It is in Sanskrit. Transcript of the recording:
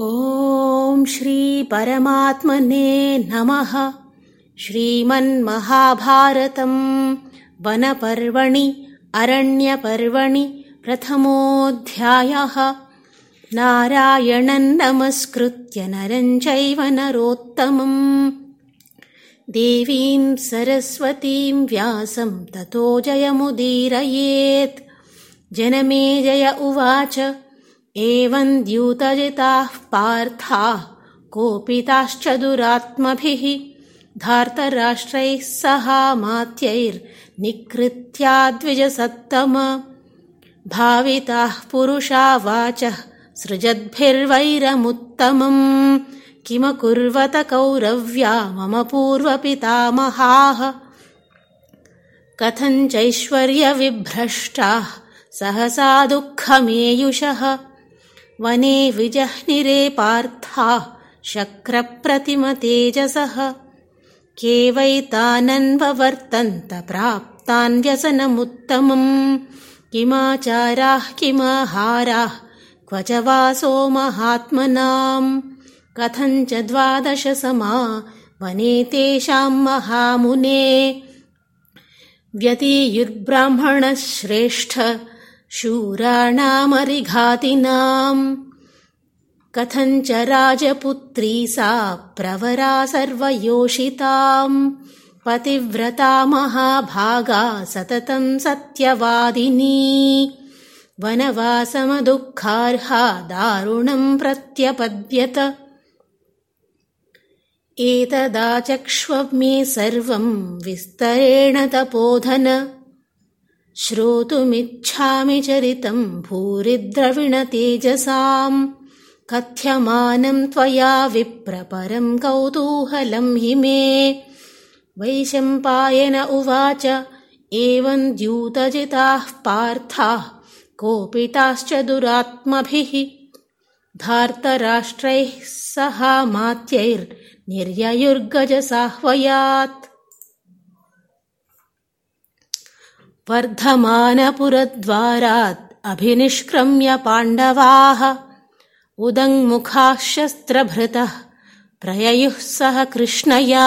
ॐ श्रीपरमात्मने नमः। श्रीमन्महाभारतम्। वनपर्वणि अरण्यपर्वणि प्रथमोऽध्यायः। नारायणन् नमस्कृत्य नरम् चैव नरोत्तमम्। देवीम् सरस्वतीम् व्यासम् ततो जयमुदीरयेत्। जनमे जय उवाच एवम् द्यूतजिताः पार्थाः कोपिताश्च दुरात्मभिः धार्तराष्ट्रैः सहामात्यैर्निकृत्याद्विजसत्तम भाविताः पुरुषा वाचः सृजद्भिर्वैरमुत्तमम्। किमकुर्वत कौरव्या मम पूर्वपितामहाः? कथञ्चैश्वर्यविभ्रष्टाः सहसा दुःखमेयुषः वने विजह्निरे पार्थाः शक्रप्रतिमतेजसः। के वैतानन्ववर्तन्त प्राप्तान् व्यसनमुत्तमम् किमाचाराः किमाहाराः क्व च वासो महात्मनाम्। कथञ्च द्वादशसमा वने तेषाम् महामुने। व्यतीयुर्ब्राह्मणः श्रेष्ठ शूराणामरिघातिनाम्। कथञ्च राजपुत्री सा प्रवरा सर्वयोषिताम्। पतिव्रता महाभागा सततम् सत्यवादिनी। वनवासमदुःखार्हा दारुणम् प्रत्यपद्यत। एतदाचक्ष्व सर्वम् विस्तरेण तपोधन श्रोतुमिच्छामि चरितम् भूरिद्रविणतेजसाम्। कथ्यमानम् त्वया विप्रपरम् कौतूहलम् हि मे। वैशम्पायन उवाच एवम् द्यूतजिताः पार्थाः कोपिताश्च दुरात्मभिः। धार्तराष्ट्रैः सहामात्यैर्निर्ययुर्गजसाह्वयात् वर्धमानपुरद्वारात् अभिनिष्क्रम्य पाण्डवाः उदङ्मुखाः शस्त्रभृतः प्रययुः सह कृष्णया